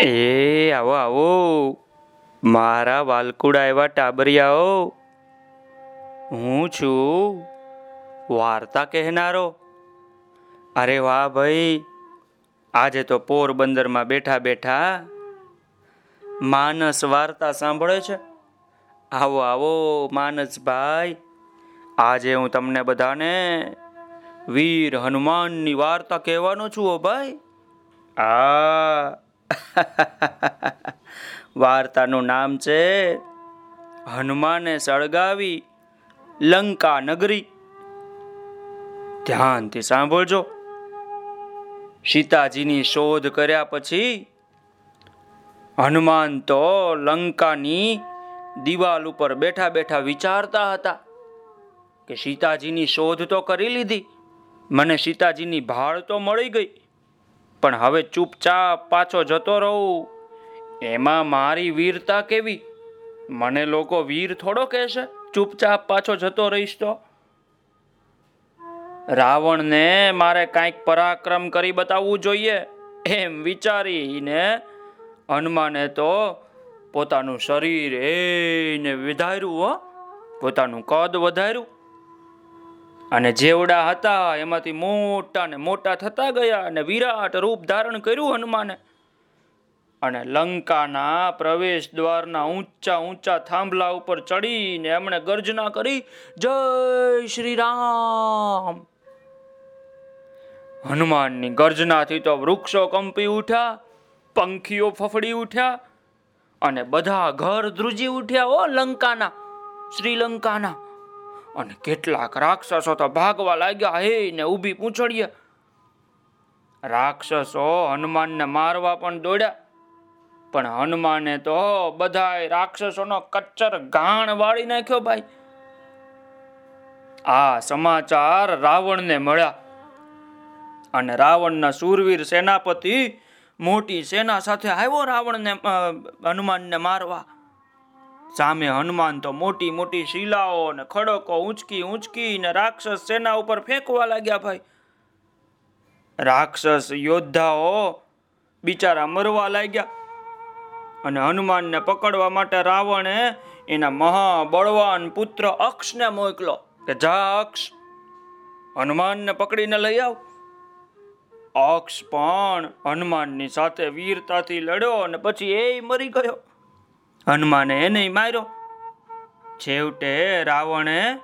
એ, આવો આવો. મારા વાલકુડા એવા ટાબરિયાઓ. હું છું વાર્તા કહેનારો. અરે વાહ ભાઈ, આજે તો પોરબંદરમાં બેઠા બેઠા માનસ વાર્તા સાંભળે છે. આવો આવો, માનસભાઈ. આજે હું તમને બધાને વીર હનુમાનની વાર્તા કહેવાનો છું હો ભાઈ. આ વાર્તાનું નામ છે હનુમાને સળગાવી લંકા નગરી. ધ્યાનથી સાંભળજો. સીતાજીની શોધ કર્યા પછી હનુમાન તો લંકાની દિવાલ ઉપર બેઠા બેઠા વિચારતા હતા કે સીતાજીની શોધ તો કરી લીધી. મને સીતાજીની ભાળ તો મળી ગઈ. પણ હવે ચૂપચાપ પાછો જતો રહું. એમાં મારી વીરતા કેવી? મને લોકો વીર થોડો કહેશે, ચૂપચાપ પાછો જતો રહીશ તો. રાવણને મારે કાંઈક પરાક્રમ કરી બતાવવું જોઈએ. એમ વિચારીને હનુમાને તો પોતાનું શરીર એને વધાર્યું, હો. પોતાનું કદ વધાર્યું. અને જેવડા હતા, એમાંથી મોટા ને મોટા થતા ગયા અને વિરાટ રૂપ ધારણ કર્યું હનુમાને. અને લંકાના પ્રવેશ દ્વારના ઊંચા ઊંચા થાંભલા ઉપર ચડીને એમણે ગર્જના કરી, જય શ્રી રામ હનુમાનની ગર્જનાથી તો વૃક્ષો કંપી ઉઠ્યા, પંખીઓ ફફડી ઉઠ્યા અને બધા ઘર ધ્રુજી ઉઠ્યા, ઓ લંકાના, શ્રીલંકાના અને કેટલાક રાક્ષસો તો ભાગવા લાગ્યા. હે, ને ઊભી પૂંછડીએ. રાક્ષસો હનુમાનને મારવા પણ દોડ્યા. પણ હનુમાને તો બધાય રાક્ષસોનો કચ્ચર ઘાણ વાળી નાખ્યો ભાઈ. આ સમાચાર રાવણને મળ્યા. અને રાવણના શૂરવીર સેનાપતિ મોટી સેના સાથે આવ્યો રાવણને હનુમાનને મારવા. સામે હનુમાન તો મોટી મોટી શિલાઓ ને ખડકો ઊંચકી ઊંચકી ને રાક્ષસ સેના ઉપર ફેંકવા લાગ્યા ભાઈ. રાક્ષસ યોદ્ધાઓ બિચારા મરવા લાગ્યા અને હનુમાનને પકડવા માટે રાવણે એના મહા બળવાન પુત્ર અક્ષને મોકલો કે જા અક્ષ, હનુમાનને પકડીને લઈ આવ. અક્ષ પણ હનુમાનની સાથે વીરતાથી લડ્યો અને પછી એ મરી ગયો. હનુમાને એને માર્યો. છેવટે રાવણે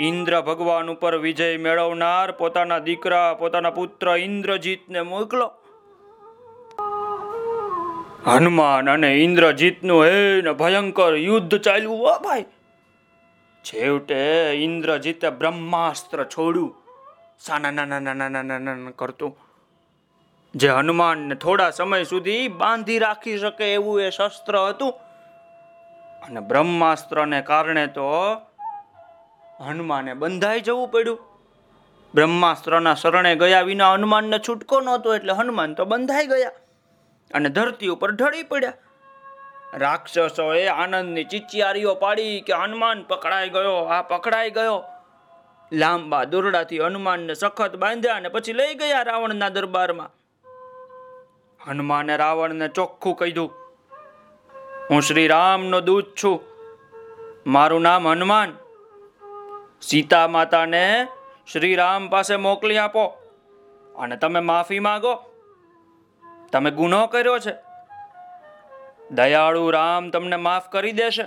ઇન્દ્ર ભગવાન ઉપર વિજય મેળવનાર પોતાના દીકરા, પોતાના પુત્ર ઇન્દ્રજીતને મોકલો. હનુમાન અને ઇન્દ્રજીતનું હે ભયંકર યુદ્ધ ચાલ્યું, હો ભાઈ. છેવટે ઇન્દ્રજીતે બ્રહ્માસ્ત્ર છોડ્યું. સાના નાના નાના નાના નાના કરતું. જે હનુમાનને થોડા સમય સુધી બાંધી રાખી શકે એવું એ શસ્ત્ર હતું. અને બ્રહ્માસ્ત્રને કારણે તો હનુમાને બંધાઈ જવું પડ્યું. બ્રહ્માસ્ત્રના શરણે ગયા વિના હનુમાનને છૂટકો નહોતો, એટલે હનુમાન તો બંધાઈ ગયા અને ધરતી ઉપર ઢળી પડ્યા. રાક્ષસોએ આનંદની ચિચિયારીઓ પાડી કે હનુમાન પકડાઈ ગયો, આ પકડાઈ ગયો. લાંબા દોરડાથી હનુમાનને સખત બાંધ્યા અને પછી લઈ ગયા રાવણના દરબારમાં. હનુમાને રાવણને ચોખ્ખું કહ્યું હું શ્રી રામનો દૂત છું. મારું નામ હનુમાન. સીતા માતાને શ્રી રામ પાસે મોકલી આપો અને તમે માફી માંગો. તમે ગુનો કર્યો છે. દયાળુ રામ તમને માફ કરી દેશે.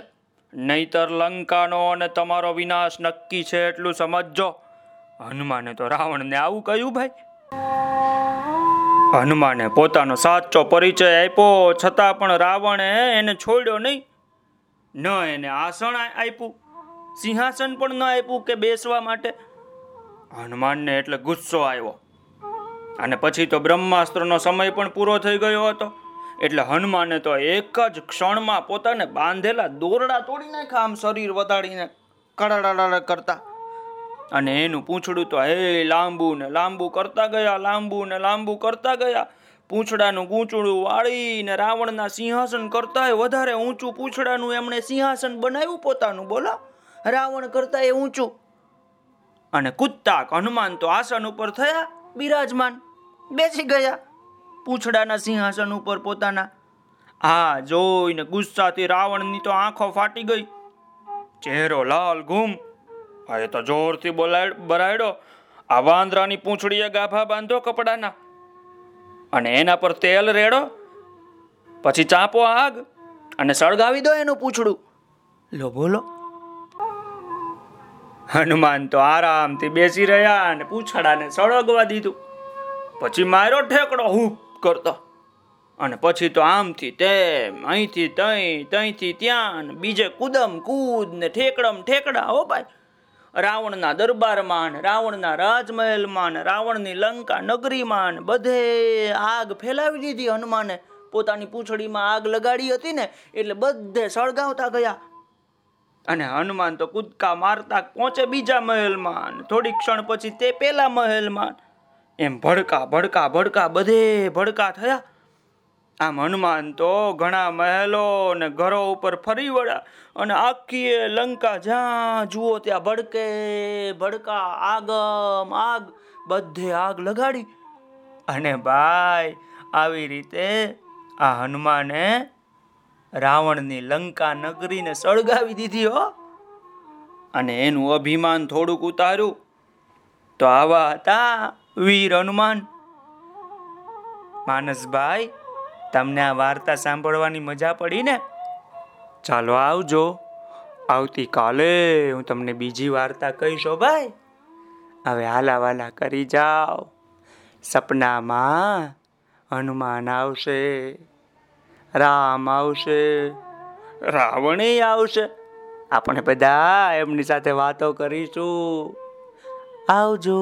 નહીતર લંકાનો અને તમારો વિનાશ નક્કી છે એટલું સમજજો. હનુમાને તો રાવણને આવું કહ્યું ભાઈ. હનુમાને પોતાનો સાચો પરિચય આપ્યો, છતાં પણ રાવણે એને છોડ્યો નહીં. ન એને આસન આપ્યું. સિંહાસન પણ ન આપ્યું કે બેસવા માટે. હનુમાનને એટલે ગુસ્સો આવ્યો. અને પછી તો બ્રહ્માસ્ત્રનો સમય પણ પૂરો થઈ ગયો હતો. એટલે હનુમાને તો એક જ ક્ષણમાં પોતાને બાંધેલા દોરડા તોડી નાખ્યા, આમ શરીર વધાડીને કડાડા કરતા. અને એનું પૂંછડું તો હે લાંબુ ને લાંબુ કરતા ગયા, લાંબુ ને લાંબુ કરતા ગયા. પૂંછડાનું ગૂંચડું વાળીને રાવણના સિંહાસન કરતાંય વધારે ઊંચું પૂંછડાનું એમણે સિંહાસન બનાવ્યું પોતાનું, બોલો. રાવણ કરતા એ ઊંચું. અને કુત્તાક હનુમાન તો આસન ઉપર થયા, બિરાજમાન, બેસી ગયા. પૂંછડાના સિંહાસન ઉપર પોતાના. આ જોઈને ગુસ્સાથી રાવણની તો આંખો ફાટી ગઈ. ચહેરો લાલ ઘૂમ આ એ તો જોરથી બોલાડ, બરાયડો. આ વાંદરાની પૂંછડીએ ગાભા બાંધો કપડાના. અને એના પર તેલ રેડો. પછી ચાંપો આગ અને સળગાવી દો એનું પૂંછડું. લો, બોલો. હનુમાન તો આરામથી બેસી રહ્યા અને પૂંછડાને સળગવા દીધું. પછી માર્યો ઠેકડો હું કરતો. અને પછી તો આમથી તેમ, અહીંથી તઈ, તઈથી ત્યાં બીજે કુદમ કૂદ ને ઠેકડમ ઠેકડા, હો ભાઈ. રાવણના દરબારમાં, રાવણના રાજમહેલમાં, રાવણની લંકા નગરીમાં બધે આગ ફેલાવી દીધી. હનુમાને પોતાની પૂંછડીમાં આગ લગાડી હતી ને, એટલે બધે સળગાવતા ગયા. અને હનુમાન તો કૂદકા મારતા પહોંચે બીજા મહેલમાં થોડી ક્ષણ પછી તે પેલા મહેલમાં એમ ભડકા ભડકા ભડકા બધે ભડકા થયા. આમ હનુમાન તો ઘણા મહેલો ને ઘરો ઉપર ફરી વળ્યા અને આખી લંકા જ્યાં જુઓ ત્યાં ભડકે, ભડકા, આગમ, આગ, બધે આગ લગાડી. અને ભાઈ, આવી રીતે આ હનુમાને રાવણની લંકા નગરીને સળગાવી દીધી હો. અને એનું અભિમાન થોડુંક ઉતાર્યું તો આવા હતા વીર હનુમાન. માનસભાઈ તમને આ વાર્તા સાંભળવાની મજા પડી ને? ચાલો આવજો. આવતીકાલે હું તમને બીજી વાર્તા કહીશો ભાઈ. હવે હાલા વાલા કરી જાઓ. સપનામાં હનુમાન આવશે, રામ આવશે, રાવણે આવશે. આપણે બધા એમની સાથે વાતો કરીશું. આવજો.